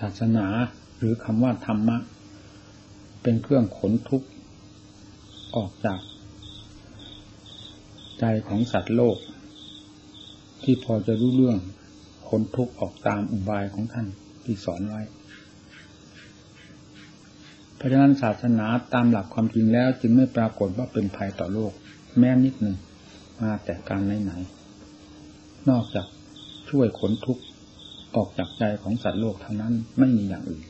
ศาสนาหรือคำว่าธรรมะ เป็นเครื่องขนทุกข์ออกจาก ใจของสัตว์โลก ที่พอจะรู้เรื่องขนทุกข์ออกตามอุบายของท่านที่สอนไว้เพราะฉะนั้นศาสนาตามหลักความจริงแล้ว จึงไม่ปรากฏว่าเป็นภัยต่อโลก แม้นิดหนึ่งมาแต่การไหนๆนอกจากช่วยขนทุกข์ ออกจากใจของสัตว์โลกเท่านั้นไม่มีอย่างอื่น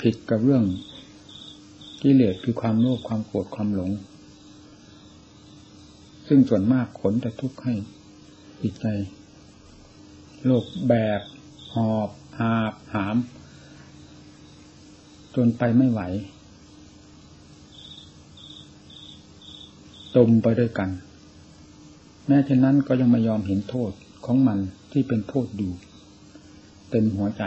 ผิดกับเรื่องกิเลสคือความโลภความโกรธความหลง ซึ่งส่วนมากขนแต่ทุกข์ให้จิตใจ โลกแบกหอบหาบหาม จนไปไม่ไหว ตมไปด้วยกัน แม้เช่นนั้นก็ยังไม่ยอมเห็นโทษของมันที่เป็นโทษอยู่เต็มหัวใจ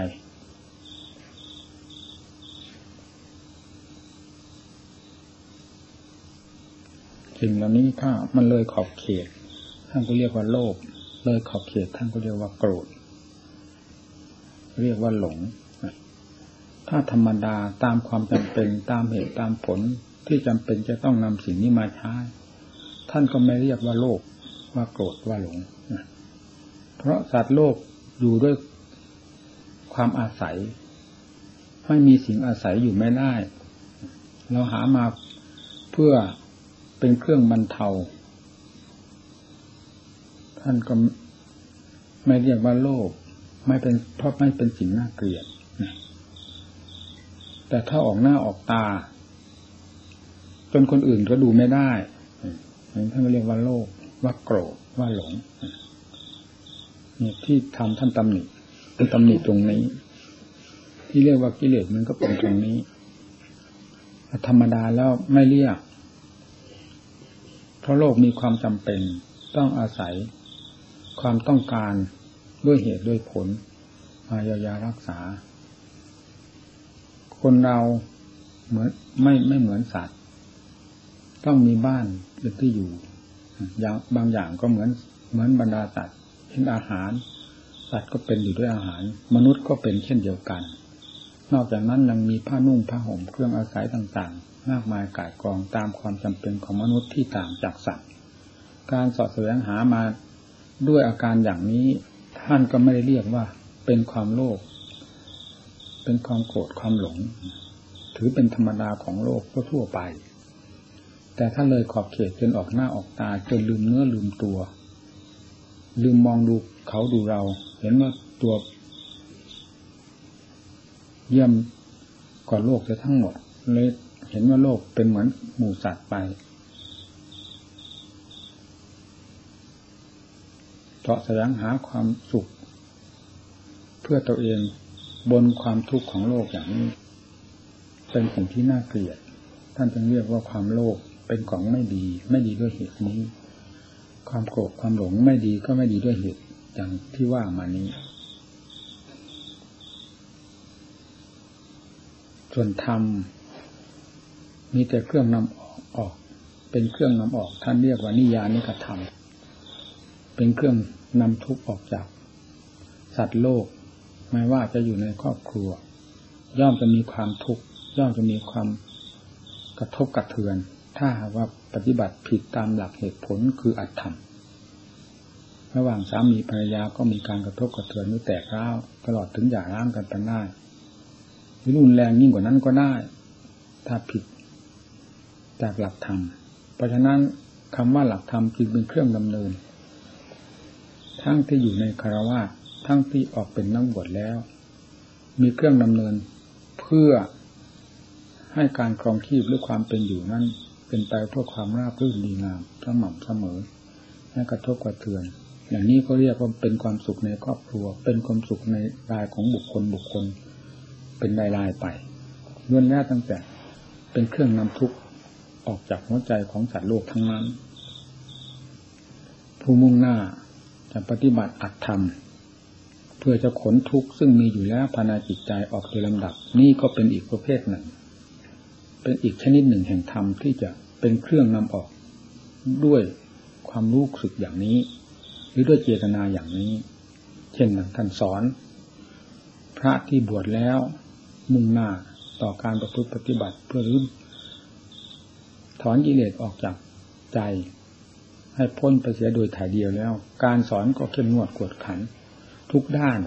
สิ่งเหล่านี้ถ้ามันเลยขอบเขตท่านก็เรียกว่าโลภเลยขอบเขตท่านก็เรียกว่าโกรธ เรียกว่าหลง ถ้าธรรมดาตามความจำเป็นตามเหตุตามผลที่จำเป็นจะต้องนำสิ่งนี้มาใช้ ท่านก็ไม่เรียกว่าโลภ ว่าโกรธว่าหลง เพราะสัตว์โลกอยู่ด้วยความอาศัย ไม่มีสิ่งอาศัยอยู่ไม่ได้ เราหามาเพื่อเป็นเครื่องบรรเทา ท่านก็ไม่เรียกว่าโลภไม่เป็นเพราะไม่เป็นสิ่งน่าเกลียดแต่ถ้าออกหน้าออกตา จนคนอื่นก็ดูไม่ได้ท่านเรียกว่าโลภ ว่าโกรธว่าหลงเนี่ยที่ทำท่านตำหนิเป็นตำหนิตรงนี้ ที่เรียกว่ากิเลสมันก็เป็นตรงนี้ธรรมดาแล้วไม่เรียก เพราะโลกมีความจำเป็น ต้องอาศัยความต้องการด้วยเหตุด้วยผลมาเยียวยารักษา คนเราเหมือนไม่ไม่เหมือนสัตว์ ต้องมีบ้านเป็นที่อยู่ อย่างบางอย่างก็เหมือนเหมือนบรรดาสัตว์เช่นอาหาร สัตว์ก็เป็นอยู่ด้วยอาหาร มนุษย์ก็เป็นเช่นเดียวกัน นอกจากนั้นยังมีผ้านุ่งผ้าห่มเครื่องอาศัยต่างๆ มากมายกายกองตามความจำเป็นของมนุษย์ที่ต่างจากสัตว์ การสอดแสวงหามาด้วยอาการอย่างนี้ ท่านก็ไม่ได้เรียกว่าเป็นความโลภเป็นความโกรธความหลง ถือเป็นธรรมดาของโลกทั่วไป แต่ถ้าเลยขอบเขตจนออกหน้าออกตา จนลืมเนื้อลืมตัว ลืมมองดูเขาดูเรา เห็นว่าตัว เยี่ยมกว่าโลกจะทั้งหมด เลยเห็นว่าโลกเป็นเหมือนหมู่สัตว์ไปเจาะแสวงหาความสุข เพื่อตัวเองบนความทุกข์ของโลกอย่างนี้ เป็นสิ่งที่น่าเกลียด ท่านจึงเรียกว่าความโลภ เป็นของไม่ดี ไม่ดีด้วยเหตุนี้ ความโกรธความหลงไม่ดีก็ไม่ดีด้วยเหตุอย่างที่ว่ามานี้ ส่วนธรรมมีแต่เครื่องนำออกเป็นเครื่องนำออก ท่านเรียกว่านิยานิกระทำเป็นเครื่องนำทุกข์ออกจาก สัตว์โลก ไม่ว่าจะอยู่ในครอบครัว ย่อมจะมีความทุกข์ย่อมจะมีความกระทบกระเทือน ถ้าว่าปฏิบัติผิดตามหลักเหตุผลคืออัตธรรมระหว่างสามีภรรยาก็มีการกระทบกระเทือนหรือแตกร้าวตลอดถึงหย่าร้างกันไปได้หรือรุนแรงยิ่งกว่านั้นก็ได้ ถ้าผิดจากหลักธรรม เพราะฉะนั้นคำว่าหลักธรรมจึงเป็นเครื่องดำเนิน ทั้งที่อยู่ในคารวะทั้งที่ออกเป็นนักบวชแล้ว มีเครื่องดำเนินเพื่อให้การครองชีพหรือความเป็นอยู่นั้น เป็นไปเพื่อความราบรื่นดีงามสม่ำเสมอไม่กระทบกระเทือน อย่างนี้ก็เรียกว่าเป็นความสุขในครอบครัว เป็นความสุขในรายของบุคคลบุคคล เป็นรายรายไปล้วนแล้วตั้งแต่เป็นเครื่องนำทุกข์ออกจากหัวใจของสัตว์โลกทั้งนั้น ผู้มุ่งหน้าจะปฏิบัติอัตธรรม เพื่อจะขนทุกข์ซึ่งมีอยู่แล้วภายในจิตใจออกโดยลำดับ นี่ก็เป็นอีกประเภทหนึ่ง เป็นอีกชนิดหนึ่งแห่งธรรมที่จะเป็นเครื่องนำออกด้วยความรู้สึกอย่างนี้ หรือด้วยเจตนาอย่างนี้ เช่นช่นนั้นท่านสอน พระที่บวชแล้วมุ่งหน้าต่อการประพฤติปฏิบัติเพื่อรื้อถอนกิเลสออกจากใจ ให้พ้นไปเสียโดยถ่ายเดียวแล้ว การสอนก็เข้มงวดกวดขัน ทุกด้าน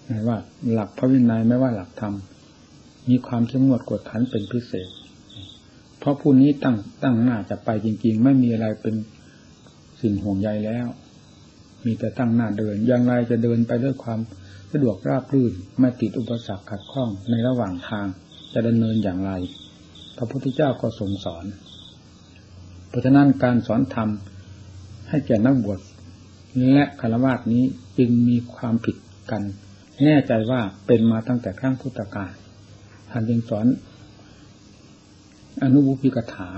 ไม่ ว่า หลักพระวินัยไม่ว่าหลักธรรมมีความเข้มงวดกวดขันเป็นพิเศษ เพราะผู้นี้ตั้งตั้งหน้าจะไปจริง ๆ ไม่มีอะไรเป็นสิ่งห่วงใยแล้ว มีแต่ตั้งหน้าเดิน อย่างไรจะเดินไปด้วยความสะดวกราบรื่นไม่ติดอุปสรรคขัดข้องในระหว่างทางจะดำเนินอย่างไร พระพุทธเจ้าก็ทรงสอน เพราะฉะนั้นการสอนธรรมให้แก่นักบวชและคารวะนี้จึงมีความผิดกัน แน่ใจว่าเป็นมาตั้งแต่ครั้งพุทธกาลท่านจึงสอนอนุบุพิกถา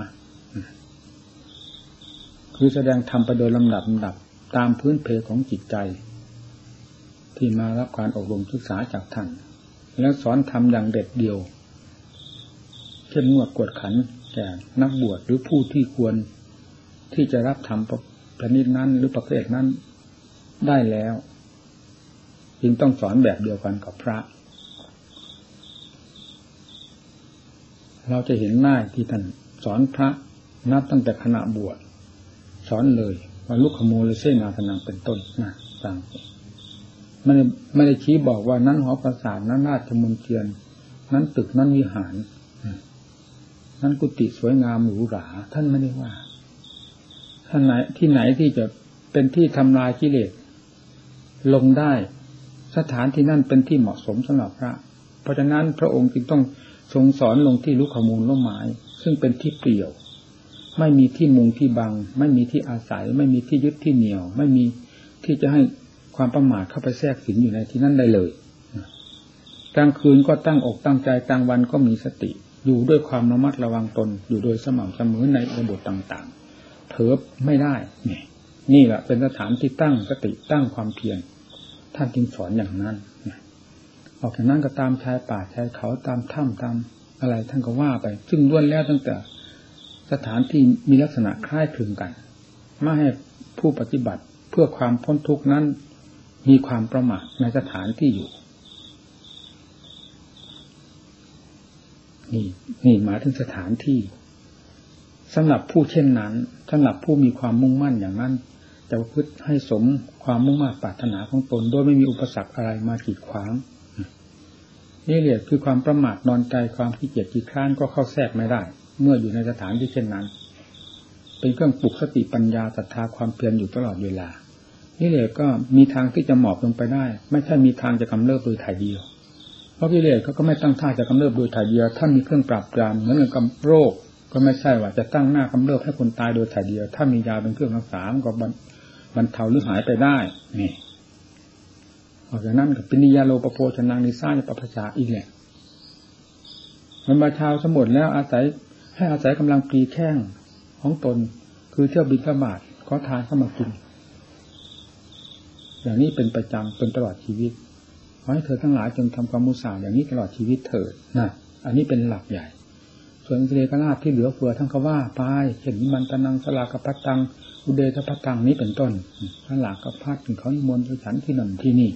คือแสดงธรรมไปโดยลำดับลำดับตามพื้นเพของจิตใจ ที่มารับการอบรมศึกษาจากท่าน แล้วสอนธรรมอย่างเด็ดเดียวเข้มงวดกวดขันแก่นักบวชหรือผู้ที่ควรที่จะรับธรรมประนิดนั้น หรือประเภทนั้นได้แล้ว จึงต้องสอนแบบเดียวกันกับพระ เราจะเห็นหน้าที่ท่านสอนพระนับตั้งแต่ขณะบวชสอนเลยว่าลุกขโมลเส้นาสนังเป็นต้นนะต่งไม่ได้ไม่ได้ชี้บอกว่านั้นหอประสาทนั้นราชมนเทียน นั้นตึกนั้นวิหาร นั้นกุฏิสวยงามหรูหรา ท่านไม่ได้ว่าท่านไหนที่ไหนที่จะเป็นที่ทำลายกิเลสลงได้ สถานที่นั่นเป็นที่เหมาะสมสำหรับพระ เพราะฉะนั้นพระองค์จึงต้องทรงสอนลงที่ลุกขมูลล้มไม้ซึ่งเป็นที่เปลี่ยว ไม่มีที่มุงที่บัง ไม่มีที่อาศัย ไม่มีที่ยึดที่เหนียว ไม่มีที่จะให้ความประมาทเข้าไปแทรกสิงอยู่ในที่นั่นได้เลยกลางคืนก็ตั้งอกตั้งใจกลางวันก็มีสติ อยู่ด้วยความระมัดระวังตน อยู่โดยสม่ำเสมอในระบบต่างๆเถิบไม่ได้ นี่แหละเป็นสถานที่ตั้งสติตั้งความเพียร ท่านจึงสอนอย่างนั้นออกจากนั้นก็ตามชายป่าชายเขาตามถ้ำตามอะไรท่านก็ว่าไป ซึ่งล้วนแล้วตั้งแต่สถานที่มีลักษณะคล้ายคลึงกันไม่ให้ผู้ปฏิบัติเพื่อความพ้นทุกข์นั้น มีความประมาทในสถานที่อยู่ นี่นี่หมายถึงสถานที่สำหรับผู้เช่นนั้นสำหรับผู้มีความมุ่งมั่นอย่างนั้น จะพึ่งให้สมความมุ่งมั่นปรารถนาของตนโดยไม่มีอุปสรรคอะไรมากีดขวางนี่เรียกคือความประมาทนอนใจความขี้เกียจขี้ค้านก็เข้าแทรกไม่ได้ เมื่ออยู่ในสถานที่เช่นนั้น เป็นเครื่องปลุกสติปัญญาศรัทธาความเพียรอยู่ตลอดเวลา นี่เลยก็มีทางที่จะหมอบลงไปได้ ไม่ใช่มีทางจะกำเริบโดยถ่ายเดียว เพราะกิเลสเขาก็ไม่ตั้งท่าจะกำเริบโดยถ่ายเดียวถ้ามีเครื่องปราบปรามเหมือนกับโรคก็ไม่ใช่ว่าจะตั้งหน้ากำเริบให้คนตายโดยถ่ายเดียว ถ้ามียาเป็นเครื่องรักษาก็ บรรเทาหรือหายไปได้ นี่ออกจากนั้นกับปินิยาโลปโพชนังนิซ่าในปปชาอีกแหละมันมาชาวสมุทรแล้วอาศัยให้อาศัยกำลังปีแข้งของตน คือเที่ยวบินขมาดขอทานเข้ามากิน อย่างนี้เป็นประจำเป็นตลอดชีวิตขอให้เธอทั้งหลายจงทำความมุสาอย่างนี้ตลอดชีวิตเถิดนะอันนี้เป็นหลักใหญ่ ส่วนเสดกราบที่เหลือเฟือทั้งคว่าปายเห็นมันตะนังสลากพัตตัง อุเดชพัตตังนี้เป็นต้นพระหลากกับพัดถึงเขาอิมนต์ไปฉันที่นั่นที่นี่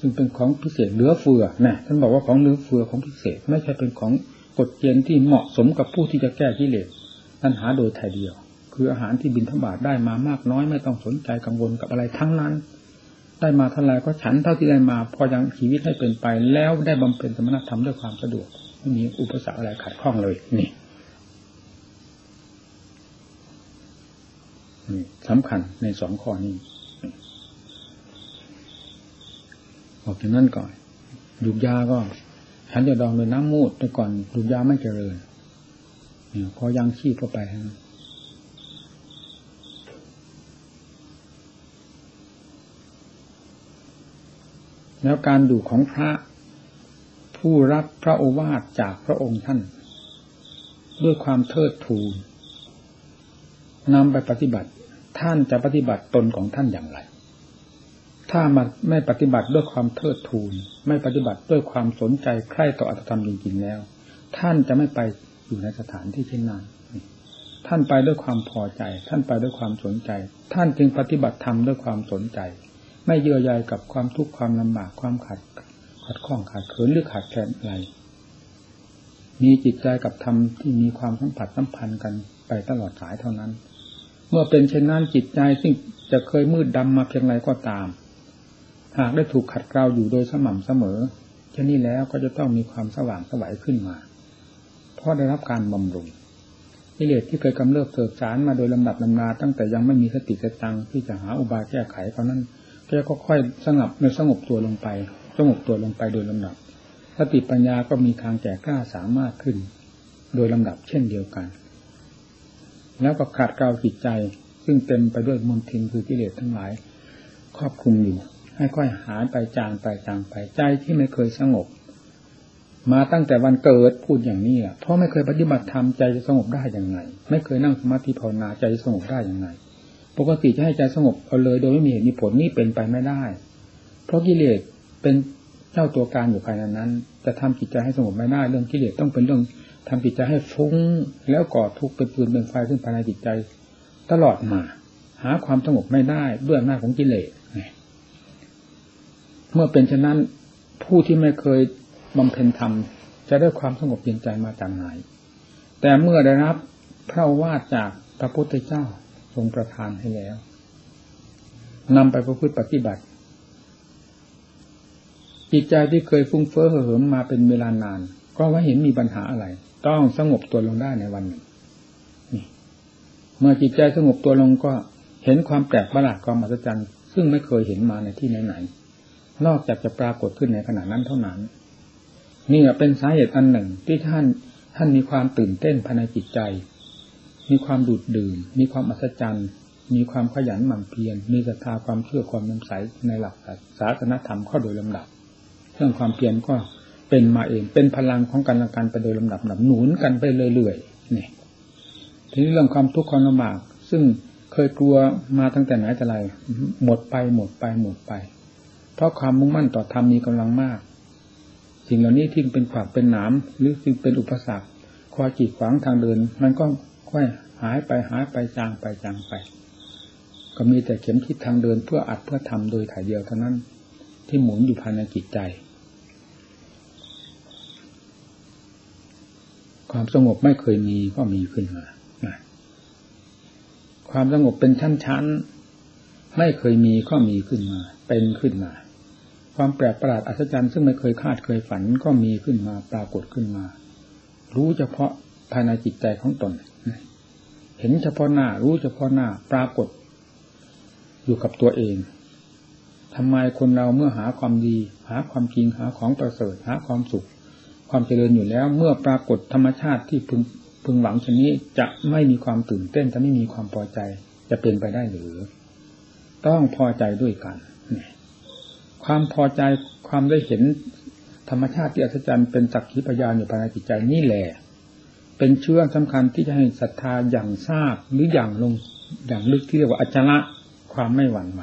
ซึ่งเป็นของพิเศษเหลือเฟือนะท่านบอกว่าของเหลือเฟือของพิเศษ ไม่ใช่เป็นของกฎเกณฑ์ที่เหมาะสมกับผู้ที่จะแก้กิเลสตัณหาโดยถ่ายเดียว คืออาหารที่บินธบาตได้มามากน้อยไม่ต้องสนใจกังวลกับอะไรทั้งนั้น ได้มาเท่าไรก็ฉันเท่าที่ได้มาพอยังชีวิตให้เป็นไป แล้วได้บำเพ็ญสมณธรรมด้วยความสะดวกไม่มีอุปสรรคอะไรขัดข้องเลยนี่ สำคัญในสองข้อนี้ออกจากนั้นก่อนดูยาก็ฉันจะดองด้วยน้ำมูดแต่ก่อนดูยาไม่เจริญเนี่ยพอยังชีพเข้าไปแล้วการดูของพระผู้รับพระโอวาทจากพระองค์ท่าน ด้วยความเทิดทูนนำไปปฏิบัติ ท่านจะปฏิบัติตนของท่านอย่างไร ถ้ามันไม่ปฏิบัติด้วยความเทิดทูน ไม่ปฏิบัติด้วยความสนใจใคร่ต่ออัตธรรมจริงๆแล้ว ท่านจะไม่ไปอยู่ในสถานที่เช่นนั้น ท่านไปด้วยความพอใจ ท่านไปด้วยความสนใจ ท่านจึงปฏิบัติธรรมด้วยความสนใจ ไม่เยื่อใยกับความทุกข์ความลำบากความขัดขัดข้องขาดเขินหรือขาดแคลนอะไร มีจิตใจกับธรรมที่มีความสัมผัสสัมพันธ์กันไปตลอดสายเท่านั้น เมื่อเป็นเช่นนั้นจิตใจซึ่งจะเคยมืดดำมาเพียงไรก็ตาม หากได้ถูกขัดเกลาอยู่โดยสม่ำเสมอเช่นนี้แล้วก็จะต้องมีความสว่างสวัยขึ้นมา เพราะได้รับการบำรุงกิเลสที่เคยกำเริบเสบสารมาโดยลำดับลำนาตั้งแต่ยังไม่มีสติกระตังที่จะหาอุบายแก้ไขเพราะนั้นก็ค่อยสงบในสงบตัวลงไป สงบตัวลงไปโดยลำดับ สติปัญญาก็มีทางแก่กล้าสามารถขึ้น โดยลำดับเช่นเดียวกัน แล้วก็ขาดเกลาจิตใจ ซึ่งเต็มไปด้วยมลทินคือกิเลสทั้งหลาย ครอบคลุมอยู่ ให้ค่อยหายไปจางไปจางไปใจที่ไม่เคยสงบ มาตั้งแต่วันเกิดพูดอย่างนี้เพราะไม่เคยปฏิบัติธรรมใจจะสงบได้อย่างไง ไม่เคยนั่งสมาธิภาวนาใจจะสงบได้อย่างไงปกติจะให้ใจสงบเอาเลย โดยไม่มีเหตุมีผลนี่เป็นไปไม่ได้ เพราะกิเลสเป็นเจ้าตัวการอยู่ภายในนั้น จะทำจิตใจให้สงบไม่ได้เรื่องกิเลสต้องเป็นเรื่อง ทำจิตใจให้ฟุ้งแล้วก่อทุกข์เป็นปืนเป็นไฟขึ้นภายในจิตใจ ตลอดมา หาความสงบไม่ได้ด้วยอำนาจของกิเลสเมื่อเป็นเช่นนั้นผู้ที่ไม่เคยบำเพ็ญธรรม จะได้ความสงบเย็นใจมาจากไหน แต่เมื่อได้รับพระวาจากพระพุทธเจ้าทรงประทานให้แล้วนำไปประพฤติปฏิบัติ จิตใจที่เคยฟุ้งเฟ้อเหิมมาเป็นเวลานาน ก็ว่าเห็นมีปัญหาอะไร ต้องสงบตัวลงได้ในวันหนึ่งเมื่อจิตใจสงบตัวลงก็เห็นความแปลกประหลาดความมหัศจรรย์ ซึ่งไม่เคยเห็นมาในที่ไหนๆนอกจากจะปรากฏขึ้นในขณะนั้นเท่านั้น นี่เป็นสาเหตุอันหนึ่งที่ท่านท่านมีความตื่นเต้นภายในจิตใจ มีความดูดดื่ม มีความอัศจรรย์ มีความขยันหมั่นเพียร มีศรัทธาความเชื่อความน้ำใสในหลักศาสนธรรมข้าโดยลำดับ เรื่องความเพียรก็ เป็นมาเอง เป็นพลังของการละกันไปโดยลำดับหนุนกันไปเรื่อยๆนี่ทีนี้เรื่องความทุกข์ความลำบาก ซึ่งเคยกลัวมาตั้งแต่ไหนแต่ไรหมดไปหมดไปหมดไป เพราะความมุ่งมั่นต่อธรรมมีกำลังมาก สิ่งเหล่านี้ที่เป็นขวากเป็นหนามหรือซึ่งเป็นอุปสรรคคอยจีดขวางทางเดิน มันก็ค่อยหายไปหายไปจางไปจางไป ก็มีแต่เข็มทิศทางเดินเพื่ออัดเพื่อทำโดยถ่ายเดียวเท่านั้น ที่หมุนอยู่ภายในจิตใจ ความสงบไม่เคยมีก็มีขึ้นมาความสงบเป็นชั้นๆ ไม่เคยมีก็มีขึ้นมา เป็นขึ้นมา ความแปลกประหลาดอัศจรรย์ซึ่งไม่เคยคาดเคยฝันก็มีขึ้นมา ปรากฏขึ้นมา รู้เฉพาะภายในจิตใจของตน เห็นเฉพาะหน้า รู้เฉพาะหน้า ปรากฏ อยู่กับตัวเองทำไมคนเราเมื่อหาความดี หาความจริงหาของประเสริฐหาความสุข ความเจริญอยู่แล้ว เมื่อปรากฏธรรมชาติที่พึงพึงหวังชนี้จะไม่มีความตื่นเต้นจะไม่มีความพอใจ จะเป็นไปได้หรือ ต้องพอใจด้วยกัน ความพอใจความได้เห็นธรรมชาติที่อัศจรรย์เป็นสักขีพยานอยู่ภายในจิตใจนี่แหละเป็นเชื่อสำคัญที่จะให้ศรัทธาอย่างทราบหรืออย่างลงอย่างลึกที่เรียกว่าอัจฉระความไม่หวั่นไหว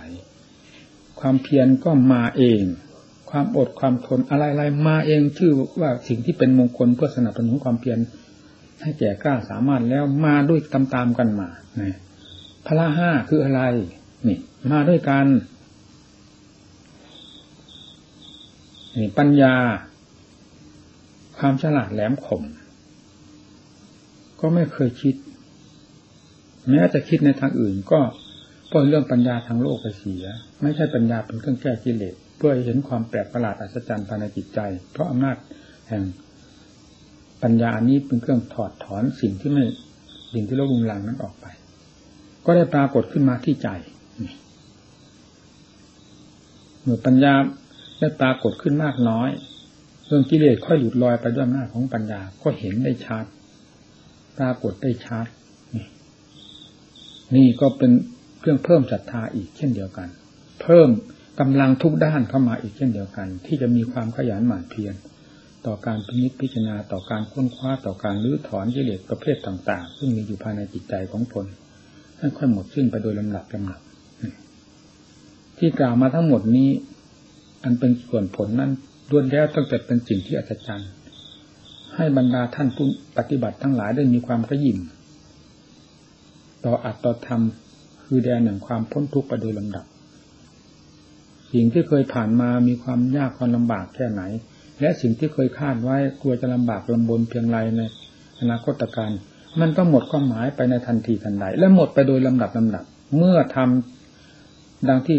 ความเพียรก็มาเอง ความอดความทนอะไรๆมาเองชื่อว่าสิ่งที่เป็นมงคลเพื่อสนับสนุนความเพียรให้แก่กล้าสามารถแล้วมาด้วยตามๆกันมาพระห้าคืออะไร นี่ มาด้วยกันนี่ปัญญา ความฉลาดแหลมคมก็ไม่เคยคิด แม้จะคิดในทางอื่นก็เพราะเรื่องปัญญาทางโลกไปเสีย ไม่ใช่ปัญญาเป็นเครื่องแก้กิเลส พื่อเห็นความแปลกประหลาดอัศจรรย์ภายในจิตใจ เพราะอำนาจแห่งปัญญาอันนี้เป็นเครื่องถอดถอนสิ่งที่ไม่สิ่งที่โลกลุงลังนั้นออกไป ก็ได้ปรากฏขึ้นมาที่ใจเมื่อปัญญาได้ปรากฏขึ้นมากน้อยเรื่องกิเลสค่อยหลุดลอยไปด้วยหน้าของปัญญาก็เห็นได้ชัดปรากฏได้ชัดนนี่ก็เป็นเครื่องเพิ่มศรัทธาอีกเช่นเดียวกัน เพิ่ม กำลังทุกด้านเข้ามาอีกเช่นเดียวกัน ที่จะมีความขยันหมั่นเพียรต่อการพิจิตพิจารณาต่อการค้นคว้าต่อการรื้อถอนกิเลสประเภทต่าง ๆ ซึ่งมีอยู่ภายในจิตใจของตนให้ค่อยหมดสิ้นไปโดยลำดับลำดับที่กล่าวมาทั้งหมดนี้ อันเป็นส่วนผลนั้นด้วนแล้วตั้งแต่เป็นสิ่งที่อัศจรรย์ให้บรรดาท่านผู้ปฏิบัติทั้งหลายได้มีความกระยิมต่ออัตต่อธรรมคือแดนแห่งความพ้นทุกข์ไปโดยลำดับ สิ่งที่เคยผ่านมามีความยากความลำบากแค่ไหน และสิ่งที่เคยคาดไว้กลัวจะลำบากลำบนเพียงไรในอนาคตการมันก็หมดความหมายไปในทันทีทันใดและหมดไปโดยลำดับลำดับ เมื่อทำดังที่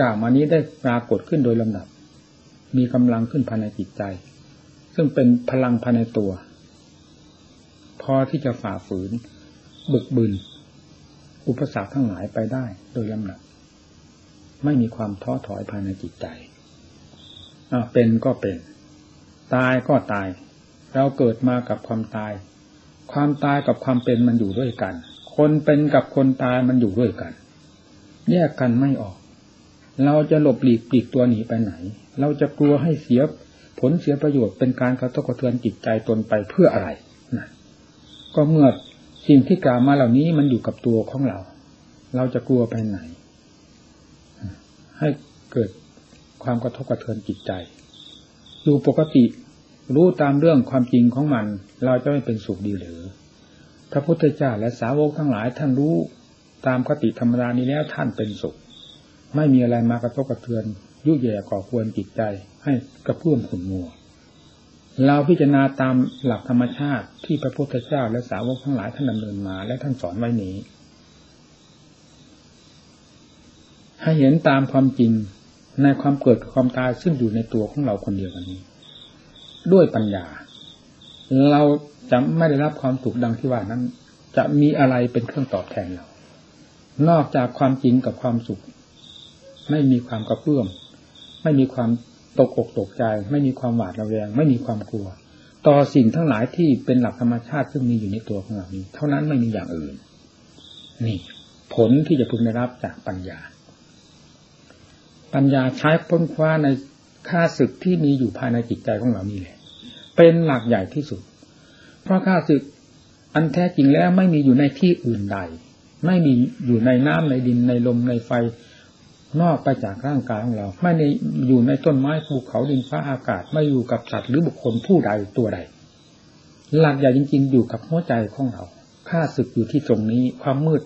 กล่าวมานี้ได้ปรากฏขึ้นโดยลำดับ มีกำลังขึ้นภายในจิตใจ ซึ่งเป็นพลังภายในตัว พอที่จะฝ่าฝืน บึกบึนอุปสรรคทั้งหลายไปได้โดยลำดับ ไม่มีความท้อถอยภายในจิตใจเป็นก็เป็น ตายก็ตาย เราเกิดมากับความตาย ความตายกับความเป็นมันอยู่ด้วยกัน คนเป็นกับคนตายมันอยู่ด้วยกัน แยกกันไม่ออก เราจะหลบหลีกปลีกตัวหนีไปไหน เราจะกลัวให้เสียผลเสียประโยชน์เป็นการกระทบกระเทือนจิตใจตนไปเพื่ออะไรนะก็เมื่อสิ่งที่กล่าวมาเหล่านี้มันอยู่กับตัวของเรา เราจะกลัวไปไหน ให้เกิดความกระทบกระเทือนจิตใจ ดูปกติรู้ตามเรื่องความจริงของมัน เราจะไม่เป็นสุขดีหรือ พระพุทธเจ้าและสาวกทั้งหลายท่านรู้ตามคติธรรมดานี้แล้วท่านเป็นสุข ไม่มีอะไรมากระทบกระเทือน ยุ่ยแย่ก่อควรจิตใจ ให้กระเพื่อมขุ่นมัวเราพิจารณาตามหลักธรรมชาติที่พระพุทธเจ้าและสาวกทั้งหลายท่านดำเนินมาและท่านสอนไว้นี้ ให้เห็นตามความจริงในความเกิดความตายซึ่งอยู่ในตัวของเราคนเดียวกันนี้ ด้วยปัญญา เราจะไม่ได้รับความสุขดังที่ว่านั้น จะมีอะไรเป็นเครื่องตอบแทนเรา นอกจากความจริงกับความสุข ไม่มีความกระเพื่อมไม่มีความตกอกตกใจ ไม่มีความหวาดระแวง ไม่มีความกลัว ต่อสิ่งทั้งหลายที่เป็นหลักธรรมชาติซึ่งมีอยู่ในตัวของเรานี้ เท่านั้นไม่มีอย่างอื่น นี่ ผลที่จะพึงได้รับจากปัญญา ปัญญาใช้พ้นคว้าในค่าศึกที่มีอยู่ภายในจิตใจของเรานี่แหละ เป็นหลักใหญ่ที่สุด เพราะค่าศึกอันแท้จริงแล้วไม่มีอยู่ในที่อื่นใด ไม่มีอยู่ในน้ำในดินในลมในไฟนอกไปจากร่างกายของเรา ไม่ในอยู่ในต้นไม้ภูเขาดินฟ้าอากาศ ไม่อยู่กับสัตว์หรือบุคคลผู้ใดตัวใด หลักใหญ่จริง ๆ อยู่กับหัวใจของเราค่าศึกอยู่ที่ตรงนี้ความมืด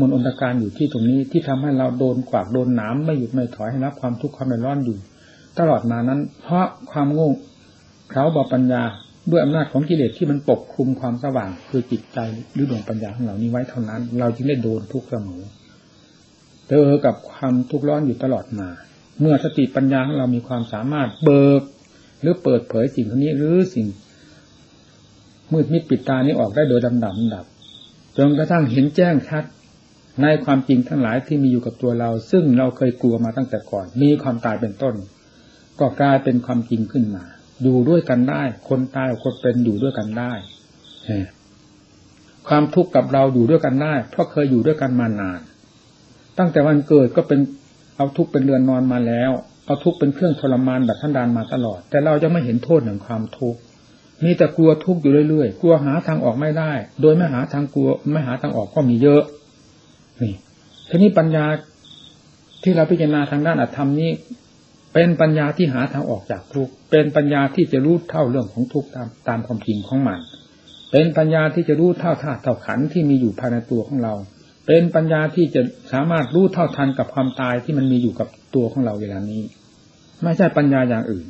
มนอนตการอยู่ที่ตรงนี้ที่ทำให้เราโดนกวากโดนน้ำไม่หยุดไม่ถอยให้รับความทุกข์ความร้อนอยู่ ตลอดมานั้น เพราะความโง่เขาบอปัญญาด้วยอำนาจของกิเลสที่มันปกคลุมความสว่างคือจิตใจหรือดวงปัญญาของเรานี้ไว้เท่านั้น เราจึงได้โดนทุกข์เสมอเจอกับความทุกข์ร้อนอยู่ตลอดมา เมื่อสติปัญญาของเรามีความสามารถเบิก หรือเปิดเผยสิ่งนี้หรือสิ่ง มืดมิดปิดตานี้ออกได้โดยดำดับดับจนกระทั่งเห็นแจ้งชัด ในความจริงทั้งหลายที่มีอยู่กับตัวเรา ซึ่งเราเคยกลัวมาตั้งแต่ก่อน มีความตายเป็นต้น ก็กลายเป็นความจริงขึ้นมา อยู่ด้วยกันได้ คนตายกับคนเป็นอยู่ด้วยกันได้ความทุกข์กับเราอยู่ด้วยกันได้ เพราะเคยอยู่ด้วยกันมานาน ตั้งแต่วันเกิดก็เป็นเอาทุกข์เป็นเรือนนอนมาแล้ว เอาทุกข์เป็นเครื่องทรมานแบบท่านดานมาตลอด แต่เราจะไม่เห็นโทษแห่งความทุกข์มีแต่กลัวทุกข์อยู่เรื่อยๆ กลัวหาทางออกไม่ได้ โดยไม่หาทางกลัวไม่หาทางออกก็มีเยอะ ทีนี้ปัญญาที่เราพิจารณาทางด้านอธรรมนี้ เป็นปัญญาที่หาทางออกจากทุกข์เป็นปัญญาที่จะรู้เท่าเรื่องของทุกข์ตามตามความจริงของมัน เป็นปัญญาที่จะรู้เท่าธาตุเท่าขันที่มีอยู่ภายในตัวของเรา เป็นปัญญาที่จะสามารถรู้เท่าทันกับความตายที่มันมีอยู่กับตัวของเราเวลานี้ ไม่ใช่ปัญญาอย่างอื่น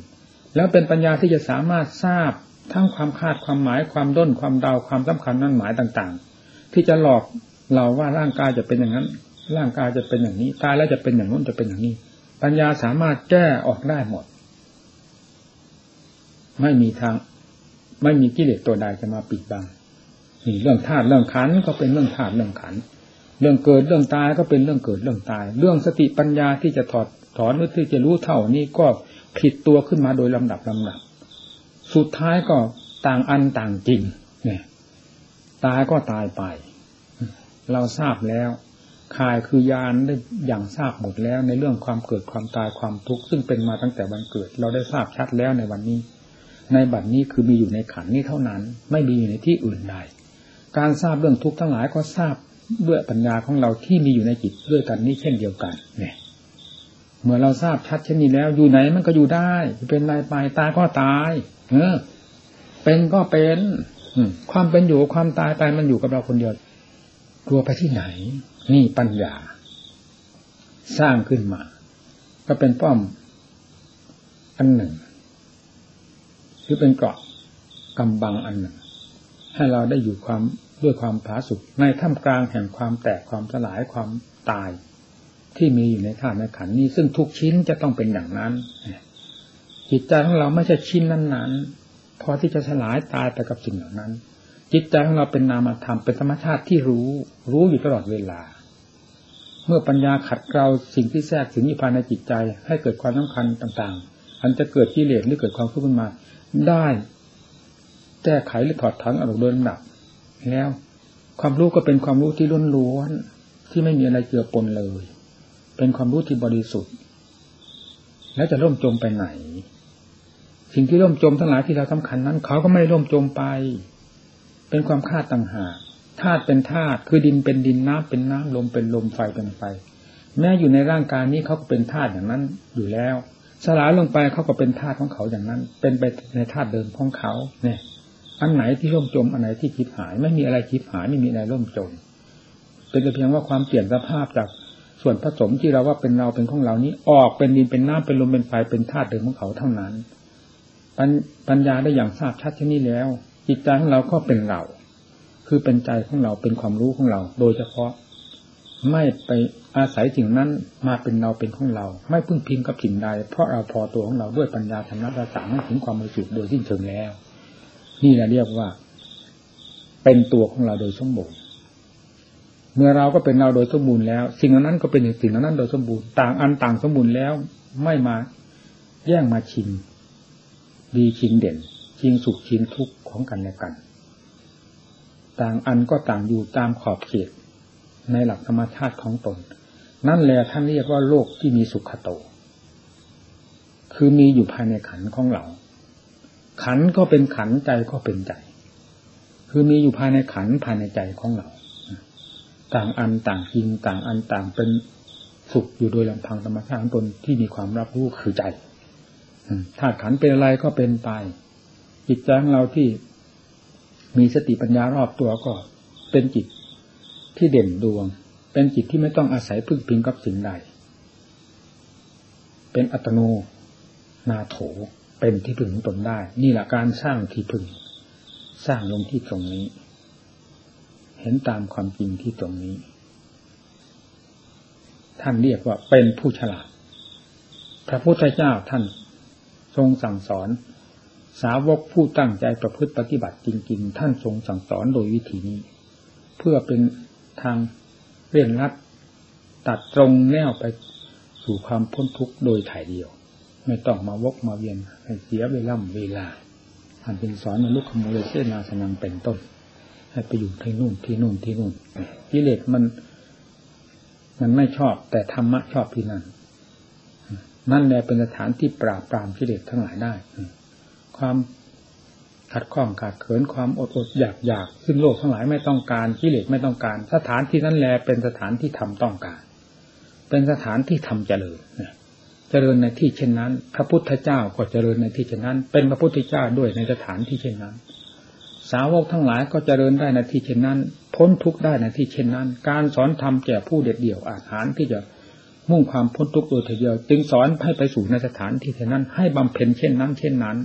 แล้วเป็นปัญญาที่จะสามารถทราบทั้งความคาดความหมายความด้นความเดาความสำคัญนั่นหมายต่างๆ ที่จะหลอกเราว่าร่างกายจะเป็นอย่างนั้น ร่างกายจะเป็นอย่างนี้ ตายแล้วจะเป็นอย่างนู้นจะเป็นอย่างนี้ ปัญญาสามารถแก้ออกได้หมด ไม่มีทาง ไม่มีกิเลสตัวใดจะมาปิดบังนี่เรื่องธาตุเรื่องขันก็เป็นเรื่องธาตุเรื่องขันเรื่องเกิดเรื่องตายก็เป็นเรื่องเกิดเรื่องตาย เรื่องสติปัญญาที่จะถอดถอนหรือที่จะรู้เท่านี้ก็ผิดตัวขึ้นมาโดยลำดับลำดับ สุดท้ายก็ต่างอันต่างจริง เนี่ย ตายก็ตายไป เราทราบแล้ว คายคือยานได้อย่างทราบหมดแล้ว ในเรื่องความเกิดความตายความทุกข์ซึ่งเป็นมาตั้งแต่วันเกิด เราได้ทราบชัดแล้วในวันนี้ ในบัดนี้คือมีอยู่ในขันนี้เท่านั้น ไม่มีอยู่ในที่อื่นใดการทราบเรื่องทุกข์ทั้งหลายก็ทราบด้วยปัญญาของเราที่มีอยู่ในจิตด้วยกันนี้เช่นเดียวกัน เนี่ย เมื่อเราทราบชัดเช่นนี้แล้ว อยู่ไหนมันก็อยู่ได้ เป็นไรไปตายก็ตาย เออ เป็นก็เป็นความเป็นอยู่ความตายไปมันอยู่กับเราคนเดียวกลัวไปที่ไหน นี่ปัญญา สร้างขึ้นมา ก็เป็นป้อมอันหนึ่งหรือเป็นเกราะกำบังอันหนึ่ง ให้เราได้อยู่ความด้วยความผาสุกในท่ามกลางแห่งความแตกความสลายความตาย ที่มีอยู่ในธาตุในขันนี้ ซึ่งทุกชิ้นจะต้องเป็นอย่างนั้นจิตใจของเราไม่ใช่ชิ้นนั้นๆพอที่จะสลายตายไปกับสิ่งเหล่านั้น จิตใจของเราเป็นนามธรรมเป็นธรรมชาติที่รู้ รู้อยู่ตลอดเวลา เมื่อปัญญาขัดเกลาสิ่งที่แทรกถึงอยู่ภายในจิตใจ ให้เกิดความสำคัญต่าง ๆ อันจะเกิดกิเลสหรือเกิดความทุกข์ขึ้นมา ได้แก้ไขหรือถอดถอนอารมณ์โดยลำดับแล้ว ความรู้ก็เป็นความรู้ที่ล้วนๆที่ไม่มีอะไรเจือปนเลย เป็นความรู้ที่บริสุทธิ์ แล้วจะร่มจมไปไหน สิ่งที่ร่มจมทั้งหลายที่เราสำคัญนั้น เขาก็ไม่ร่มจมไป เป็นความคาดต่างหาก ธาตุเป็นธาตุคือดินเป็นดินน้ำเป็นน้ำลมเป็นลมไฟเป็นไฟ แม้อยู่ในร่างกายนี้เขาก็เป็นธาตุอย่างนั้นอยู่แล้ว สลายลงไปเขาก็เป็นธาตุของเขาอย่างนั้น เป็นไปในธาตุเดิมของเขาเนี่ยอันไหนที่ร่มจมอันไหนที่คิดหาย ไม่มีอะไรคิดหายไม่มีอะไรร่มจม เป็นแต่เพียงว่าความเปลี่ยนสภาพจากส่วนผสมที่เราว่าเป็นเราเป็นของเรานี้ออกเป็นดินเป็นน้ำเป็นลมเป็นไฟเป็นธาตุเดิมของเขาเท่านั้นปัญญาได้อย่างทราบชัดเช่นนี้แล้ว จิตใจของเราก็เป็นเรา คือเป็นใจของเราเป็นความรู้ของเรา โดยเฉพาะ ไม่ไปอาศัยสิ่งนั้นมาเป็นเราเป็นของเรา ไม่พึ่งพิงกับสิ่งใด เพราะเราพอตัวของเราด้วยปัญญาธรรมะต่างให้ถึงความบริสุทธิ์โดยสิ้นเชิงแล้ว นี่แหละเรียกว่า เป็นตัวของเราโดยสมบูรณ์เมื่อเราก็เป็นเราโดยสมบูรณ์แล้ว สิ่งนั้นก็เป็นสิ่งนั้นโดยสมบูรณ์ต่างอันต่างสมบูรณ์แล้ว ไม่มาแย่งมาชิงดีชิงเด่นชิงสุขชิงทุกข์ของกันและกัน ต่างอันก็ต่างอยู่ตามขอบเขต ในหลักธรรมชาติของตน นั่นแหละท่านเรียกว่าโลกที่มีสุขโต คือมีอยู่ภายในขันของเรา ขันก็เป็นขันใจก็เป็นใจ คือมีอยู่ภายในขันภายในใจของเรา ต่างอันต่างจริงต่างอันต่างเป็นสุขอยู่โดยลำพังธรรมชาติของตนที่มีความรับรู้คือใจธาตุขันเป็นอะไรก็เป็นไปจิตใจของเราที่ มีสติปัญญารอบตัวก็เป็นจิตที่เด่นดวง เป็นจิตที่ไม่ต้องอาศัยพึ่งพิงกับสิ่งใด เป็นอัตโนนาโถเป็นที่พึ่งตนได้ นี่แหละการสร้างที่พึ่ง สร้างลงที่ตรงนี้ เห็นตามความจริงที่ตรงนี้ ท่านเรียกว่าเป็นผู้ฉลาด พระพุทธเจ้าท่านทรงสั่งสอน สาวกผู้ตั้งใจประพฤติปฏิบัติจริง ๆ ท่านทรงสั่งสอนโดยวิธีนี้ เพื่อเป็นทางเรียนรัดตัดตรงแนวไปสู่ความพ้นทุกข์โดยถ่ายเดียว ไม่ต้องมาวกมาเวียนให้เสียเวลาเวลาท่านเป็นสอนมนุษย์ขโมยเสนาสนังเป็นต้นให้ไปอยู่ที่นู่นที่นู่นที่นู่นกิเลสมัน มันไม่ชอบ แต่ธรรมะชอบที่นั่นนั่นแหละเป็นสถานที่ปราบปรามกิเลสทั้งหลายได้ ความขัดข้องขาดเขินความอดอดอยากอยากซึ่งโลกทั้งหลายไม่ต้องการกิเลสไม่ต้องการ สถานที่นั้นแลเป็นสถานที่ทำต้องการ เป็นสถานที่ทำเจริญเนี่ยเจริญในที่เช่นนั้น พระพุทธเจ้าก็เจริญในที่เช่นนั้น เป็นพระพุทธเจ้าด้วยในสถานที่เช่นนั้น สาวกทั้งหลายก็เจริญได้ในที่เช่นนั้น พ้นทุกข์ได้ในที่เช่นนั้น การสอนธรรมแก่ผู้เด็ดเดี่ยวอาหารที่จะมุ่งความพ้นทุกข์โดยเดียว จึงสอนให้ไปสู่ในสถานที่เช่นนั้น ให้บำเพ็ญเช่นนั้น เช่นนั้น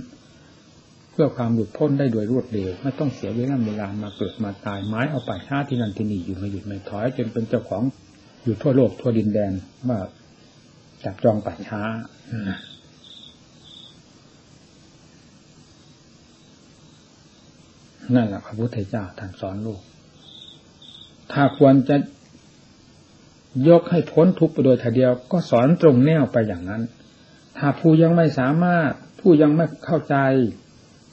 เพื่อความหลุดพ้นได้โดยรวดเร็วไม่ต้องเสียเวลาเวลามาเกิดมาตายไม้เอาไปชาที่นั่นที่นี่อยู่มาหยุดไม่ถอยจนเป็นเจ้าของอยู่ทั่วโลกทั่วดินแดนว่าจับจองปัจช้านั่นแหละพระพุทธเจ้าท่านสอนลูก ถ้าควรจะยกให้พ้นทุกข์ไปโดยทีเดียว ก็สอนตรงแนวไปอย่างนั้น ถ้าผู้ยังไม่สามารถ ผู้ยังไม่เข้าใจ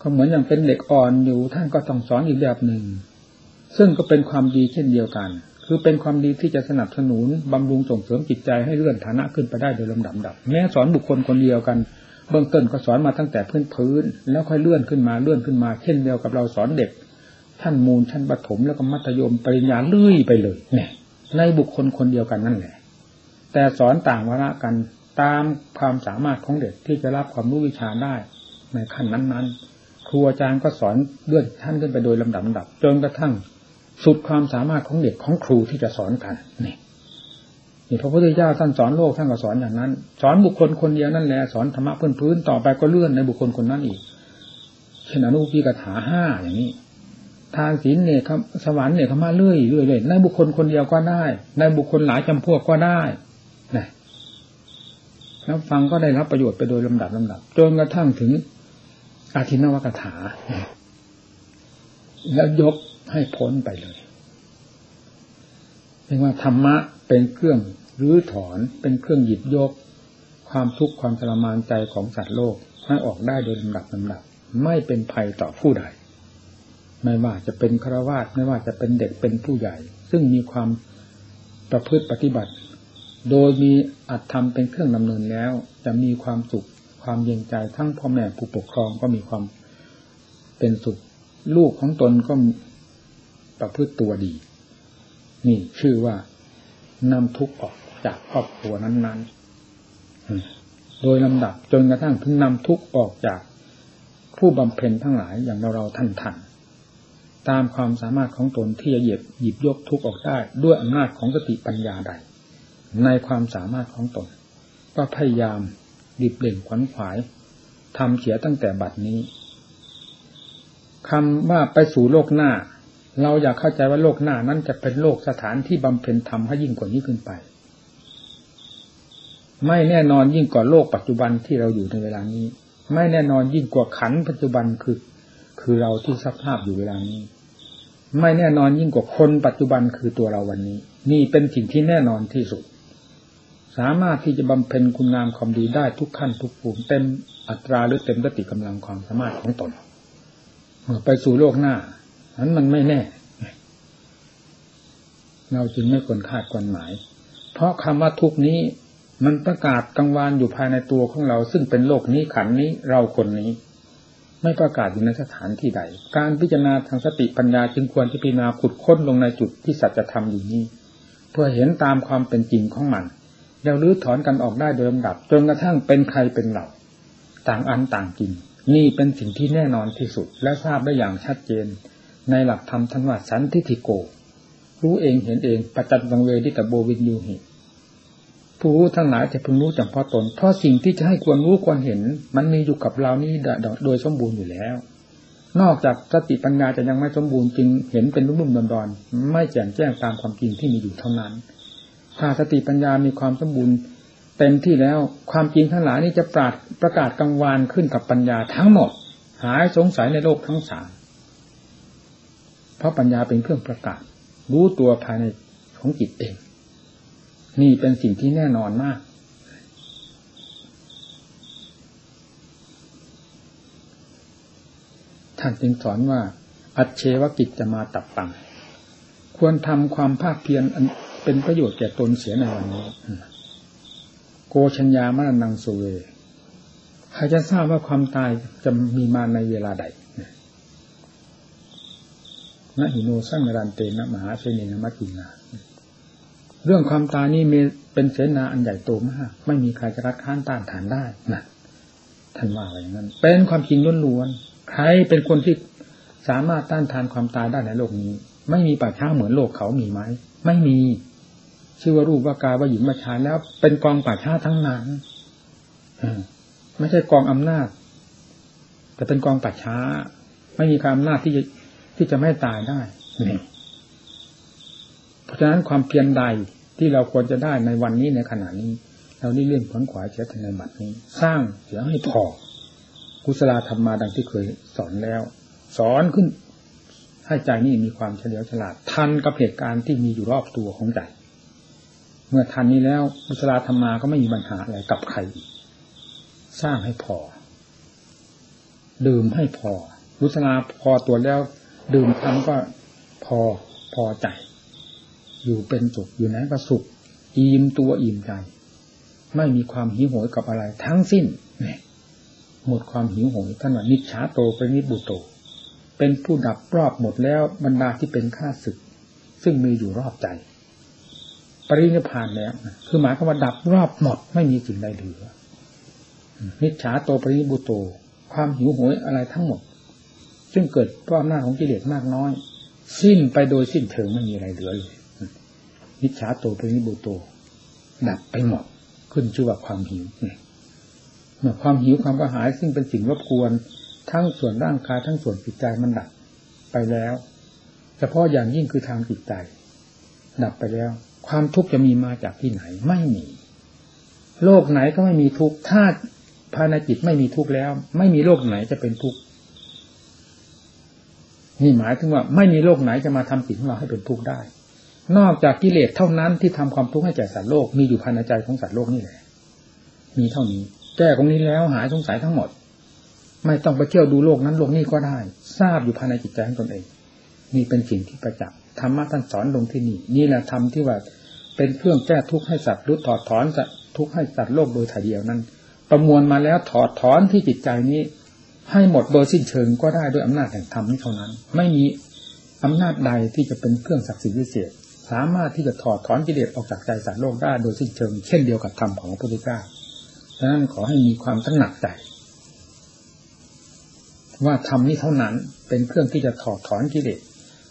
ก็เหมือนอย่างเป็นเด็กอ่อนอยู่ท่านก็ต้องสอนอีกแบบหนึ่ง ซึ่งก็เป็นความดีเช่นเดียวกัน คือเป็นความดีที่จะสนับสนุนบำรุงส่งเสริมจิตใจให้เลื่อนฐานะขึ้นไปได้โดยลำดับดับแม้สอนบุคคลคนเดียวกันเบื้องต้นก็สอนมาตั้งแต่พื้นพื้น แล้วค่อยเลื่อนขึ้นมาเลื่อนขึ้นมา เช่นเดียวกับเราสอนเด็กชั้นมูลชั้นปฐมแล้วก็มัธยมปริญญาเลื่อยไปเลยเนี่ยในบุคคลคนเดียวกันนั่นแหละ แต่สอนต่างวาระกันตามความสามารถของเด็กที่จะรับความรู้วิชาได้ในขั้นนั้นๆ ครูอาจารย์ก็สอนเลื่อนชั้นขึ้นไปโดยลำดับดับจนกระทั่งสุดความสามารถของเด็กของครูที่จะสอนกันนี่นี่พระพุทธเจ้าท่านสอนโลกท่านก็สอนอย่างนั้น สอนบุคคลคนเดียวนั่นแหละสอนธรรมะพื้นพื้นต่อไปก็เลื่อนในบุคคลคนนั้นอีกเช่นอนุปีกถาห้าอย่างนี้ทานศีลเนี่ยสวรรค์เนี่ยเขามาเรื่อยเรื่อยเลยในบุคคลคนเดียวก็ได้ ในบุคคลหลายจำพวกก็ได้นะแล้วฟังก็ได้รับประโยชน์ไปโดยลำดับลำดับจนกระทั่งถึง อาทินวกถา แล้วยกให้พ้นไปเลยเรียกว่าธรรมะเป็นเครื่องรื้อถอนเป็นเครื่องหยิบยก ความทุกข์ความทรมานใจของสัตว์โลกให้ออกได้โดยลำดับลำดับ ไม่เป็นภัยต่อผู้ใด ไม่ว่าจะเป็นฆราวาสไม่ว่าจะเป็นเด็กเป็นผู้ใหญ่ ซึ่งมีความประพฤติปฏิบัติ โดยมีอัตธรรมเป็นเครื่องดำเนินแล้ว จะมีความสุข ความเย็นใจทั้งพ่อแม่ผู้ปกครองก็มีความเป็นสุข ลูกของตนก็ประพฤติตัวดี นี่ชื่อว่านำทุกข์ออกจากครอบครัวนั้นๆ โดยลำดับจนกระทั่งถึงนำทุกข์ออกจากผู้บำเพ็ญทั้งหลายอย่างเราเราท่านทันตามความสามารถของตนที่จะเหยียบหยิบยกทุกข์ออกได้ ด้วยอำนาจของสติปัญญาใด ในความสามารถของตน ก็พยายาม ดิบเล่งขวัญขวายทำเสียตั้งแต่บัดนี้คำว่าไปสู่โลกหน้า เราอยากเข้าใจว่าโลกหน้านั้นจะเป็นโลกสถานที่บำเพ็ญธรรมให้ยิ่งกว่านี้ขึ้นไป ไม่แน่นอนยิ่งกว่าโลกปัจจุบันที่เราอยู่ในเวลานี้ ไม่แน่นอนยิ่งกว่าขันปัจจุบันคือ คือเราที่สภาพอยู่เวลานี้ ไม่แน่นอนยิ่งกว่าคนปัจจุบันคือตัวเราวันนี้ นี่เป็นสิ่งที่แน่นอนที่สุด สามารถที่จะบำเพ็ญคุณงามความดีได้ทุกขั้นทุกภูมิเต็มอัตราหรือเต็มสติกำลังความสามารถของตนไปสู่โลกหน้านั้นมันไม่แน่ เราจึงไม่ควรคาดควรหมาย เพราะคำว่าทุกนี้มันประกาศกังวานอยู่ภายในตัวของเรา ซึ่งเป็นโลกนี้ขันนี้เราคนนี้ ไม่ประกาศอยู่ในสถานที่ใด การพิจารณาทางสติปัญญาจึงควรจะพิจารณาขุดค้นลงในจุดที่สัจธรรมอยู่นี้ เพื่อเห็นตามความเป็นจริงของมัน เราลื้อถอนกันออกได้โดยลำดับ จนกระทั่งเป็นใครเป็นเราต่างอันต่างกิน นี่เป็นสิ่งที่แน่นอนที่สุด และทราบได้อย่างชัดเจน ในหลักธรรมทันว่าสันทิฐิโก รู้เองเห็นเองปัจจัตังเวทิตโบวินยูหิผู้รู้ทั้งหลายจะพึงรู้จำเพาะตน เพราะสิ่งที่จะให้ควรรู้ควรเห็น มันมีอยู่กับเรานี่โดยสมบูรณ์อยู่แล้ว นอกจากสติปัญญาจะยังไม่สมบูรณ์จึงเห็นเป็นรุ่มๆดอนๆไม่แจ่มแจ้งตามความจริงที่มีอยู่เท่านั้น ถ้าสติปัญญามีความสมบูรณ์เต็มที่แล้วความจริงทั้งหลายนี่จะปราดประกาศกังวานขึ้นกับปัญญาทั้งหมด หายสงสัยในโลกทั้งสามเพราะปัญญาเป็นเครื่องประกาศ รู้ตัวภายในของจิตเอง นี่เป็นสิ่งที่แน่นอนมาก ท่านจึงสอนว่า อัจเชวกิจจะมาตับปัง ควรทำความภาคเพียร เป็นประโยชน์แก่ตนเสียในวันนี้ โกชัญญามรณังสุเวใครจะทราบว่าความตายจะมีมาในเวลาใดนะหิโนสร้างรันเตนะมหาเสนีนมัจจินาเรื่องความตายนี่มีเป็นเสนาอันใหญ่โตมาก ไม่มีใครจะรัดค้านต้านทานได้นะท่านว่าอะไรอย่างนั้น เป็นความจริงล้วนๆ ใครเป็นคนที่สามารถต้านทานความตายได้ในโลกนี้ ไม่มีป่าช้าเหมือนโลกเขามีไหม ไม่มี ชื่อว่ารูปว่ากายว่าหญิงว่าชายแล้ว เป็นกองป่าช้าทั้งนั้นไม่ใช่กองอำนาจ แต่เป็นกองป่าช้า ไม่มีความอำนาจที่จะที่จะไม่ตายได้นี่เพราะฉะนั้นความเพียรใดที่เราควรจะได้ในวันนี้ในขณะนี้ เรานี่เลื่อนผลขวายเสียในบัดนี้ สร้างเสียให้พอกุศลธรรมมาดังที่เคยสอนแล้ว สอนขึ้นให้ใจนี่มีความเฉลียวฉลาดทันกับเหตุการณ์ที่มีอยู่รอบตัวของใจ เมื่อทันนี้แล้วบุษราธรรมาก็ไม่มีปัญหาอะไรกับใคร สร้างให้พอ ดื่มให้พอบุษราพอตัวแล้ว ดื่มทำก็พอพอใจ อยู่เป็นสุขอยู่นั้นก็สุขอิ่มตัวอิ่มใจ ไม่มีความหิวโหยกับอะไรทั้งสิ้นนี่หมดความหิวโหยท่านว่านิชาโตเป็นนิบุโต เป็นผู้ดับรอบหมดแล้วบรรดาที่เป็นข้าศึก ซึ่งมีอยู่รอบใจ ปรินิพานแล้วคือหมายความว่าดับรอบหมดไม่มีสิ่งใดเหลือนิจฉาโตปริบุโต ความหิวโหยอะไรทั้งหมด ซึ่งเกิดเพราะอำนาจของกิเลสมากน้อย สิ้นไปโดยสิ้นเชิงไม่มีอะไรเหลือเลยมิจฉาโตปริบุโต ดับไปหมดขึ้นชื่อว่าความหิวเมื่อความหิวความกระหาย ซึ่งเป็นสิ่งรบกวน ทั้งส่วนร่างกายทั้งส่วนจิตใจมันดับไปแล้วเฉพาะอย่างยิ่งคือทางจิตใจ ดับไปแล้ว ความทุกข์จะมีมาจากที่ไหนไม่มี โลกไหนก็ไม่มีทุกข์ถ้าภายในจิตไม่มีทุกข์แล้ว ไม่มีโลกไหนจะเป็นทุกข์นี่หมายถึงว่าไม่มีโลกไหนจะมาทำจิตของเราให้เป็นทุกข์ได้ นอกจากกิเลสเท่านั้นที่ทำความทุกข์ให้แก่สัตว์โลกมีอยู่ภายในใจของสัตว์โลกนี่แหละมีเท่านี้ แก้ตรงนี้แล้วหายสงสัยทั้งหมด ไม่ต้องไปเที่ยวดูโลกนั้นโลกนี้ก็ได้ ทราบอยู่ภายในจิตใจของตนเองนี่เป็นสิ่งที่ประจักษ์ธรรมะท่านสอนลงที่นี่นี่แหละธรรมที่ว่า เป็นเครื่องแก้ทุกข์ให้สัตว์รุดถอดถอนทุกข์ให้สัตว์โลกโดยถ่ายเดียวนั้น ประมวลมาแล้วถอดถอนที่จิตใจนี้ ให้หมดโดยสิ้นเชิงก็ได้ด้วยอำนาจแห่งธรรมนี้เท่านั้น ไม่มีอำนาจใดที่จะเป็นเครื่องศักดิ์สิทธิ์วิเศษสามารถที่จะถอดถอนกิเลสออกจากใจสัตว์โลกได้โดยสิ้นเชิง เช่นเดียวกับธรรมของพระพุทธเจ้าดังนั้นขอให้มีความตั้งหนักใจ ว่าธรรมนี้เท่านั้นเป็นเครื่องที่จะถอดถอนกิเลส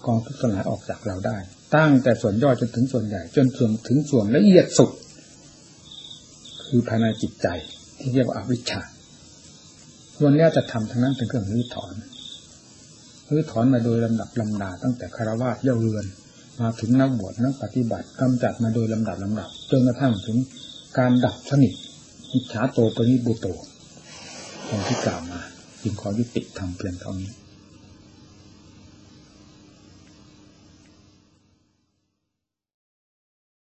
กองทุกข์ทั้งหลายออกจากเราได้ ตั้งแต่ส่วนย่อจนถึงส่วนใหญ่ จนส่วนถึงส่วนละเอียดสุด คือภายในจิตใจที่เรียกว่าอวิชชาล้วนแล้วจะทำทั้งนั้นเป็นเครื่องรื้อถอนรื้อถอนมาโดยลำดับลำดาตั้งแต่คารวะเย่าเรือน มาถึงนักบวชนักปฏิบัติกำจัดมาโดยลำดับลำดับจนกระทั่งถึงการดับสนิทมิจฉาโตปริบุโตอย่างที่กล่าวมาจึงขอยุติทำเพียงเท่านี้